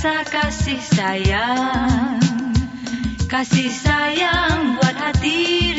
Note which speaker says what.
Speaker 1: rasa kasih sayang. Kasih sayang buat hati